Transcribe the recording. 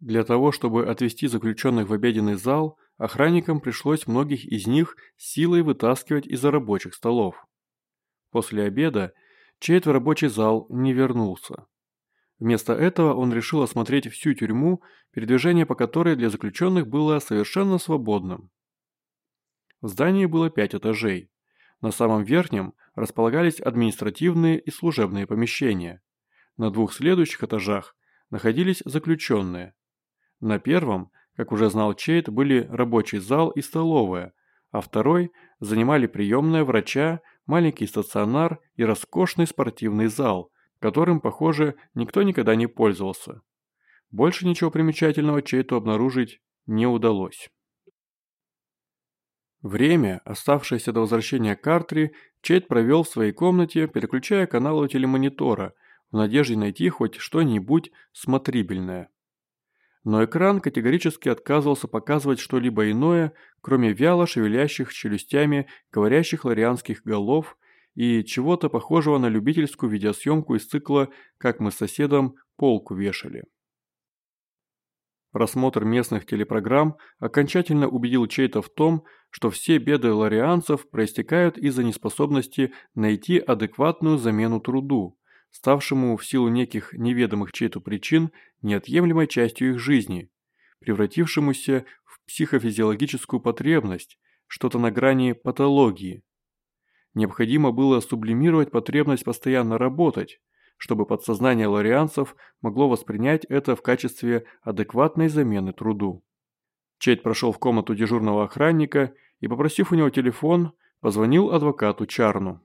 Для того, чтобы отвести заключенных в обеденный зал, охранникам пришлось многих из них силой вытаскивать из-за рабочих столов. После обеда Чейт в рабочий зал не вернулся. Вместо этого он решил осмотреть всю тюрьму, передвижение по которой для заключенных было совершенно свободным. В здании было пять этажей. На самом верхнем располагались административные и служебные помещения. На двух следующих этажах находились заключенные. На первом, как уже знал Чейт, были рабочий зал и столовая, а второй занимали приемная врача, маленький стационар и роскошный спортивный зал, которым, похоже, никто никогда не пользовался. Больше ничего примечательного Чейту обнаружить не удалось. Время, оставшееся до возвращения Картри, Чейт провел в своей комнате, переключая каналы телемонитора, в надежде найти хоть что-нибудь смотрибельное. Но экран категорически отказывался показывать что-либо иное, кроме вяло шевелящих челюстями говорящих ларианских голов и чего-то похожего на любительскую видеосъемку из цикла «Как мы с соседом полку вешали». Просмотр местных телепрограмм окончательно убедил Чейта в том, что все беды ларианцев проистекают из-за неспособности найти адекватную замену труду, ставшему в силу неких неведомых Чейту причин неотъемлемой частью их жизни, превратившемуся в психофизиологическую потребность, что-то на грани патологии. Необходимо было сублимировать потребность постоянно работать, чтобы подсознание ларианцев могло воспринять это в качестве адекватной замены труду. Чейт прошел в комнату дежурного охранника и, попросив у него телефон, позвонил адвокату Чарну.